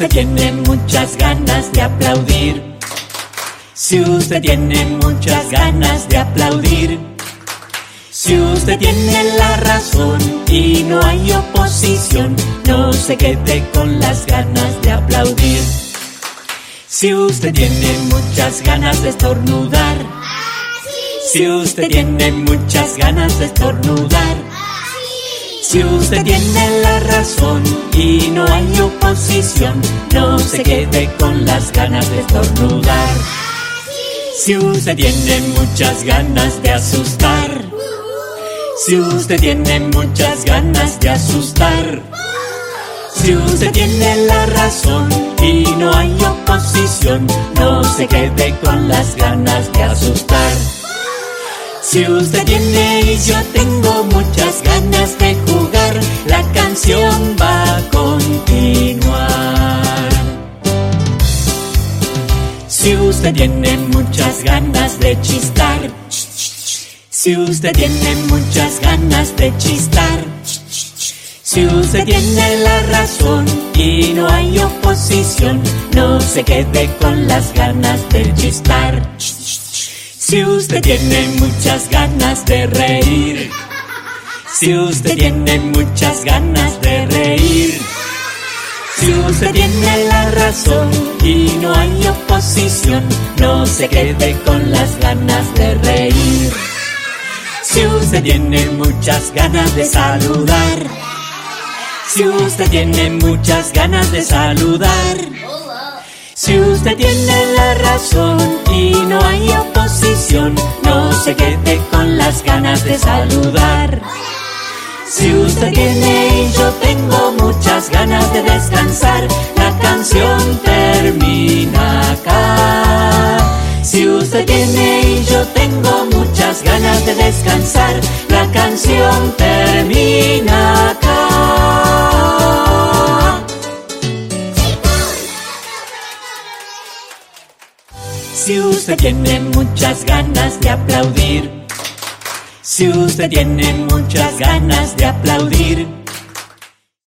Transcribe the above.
usted tiene muchas ganas de aplaudir, si usted tiene muchas ganas de aplaudir, si usted tiene la razón y no hay oposición, no se quede con las ganas de aplaudir. Si usted tiene muchas ganas de estornudar, si usted tiene muchas ganas de estornudar, si usted tiene la razón y no hay oposición, no se quede con las ganas de estornudar. Si usted tiene muchas ganas de asustar, si usted tiene muchas ganas de asustar, si usted tiene la razón y no hay oposición, no se quede con las ganas de asustar. Si usted tiene y yo tengo muchas usted tiene muchas ganas de chistar, si usted tiene muchas ganas de chistar, si usted tiene la razón y no hay oposición, no se quede con las ganas de chistar. Si usted tiene muchas ganas de reír, si usted tiene muchas ganas de reír, si usted tiene la razón y no hay oposición, no se quede con las ganas de reír. Si usted tiene muchas ganas de saludar, si usted tiene muchas ganas de saludar, si usted tiene la razón y no hay oposición, no se quede con las ganas de saludar. Si usted tiene y yo tengo muchas ganas de descansar, la canción termina acá. Si usted tiene y yo tengo muchas ganas de descansar, la canción termina acá. Si usted tiene muchas ganas de aplaudir, si usted tiene muchas ganas de aplaudir,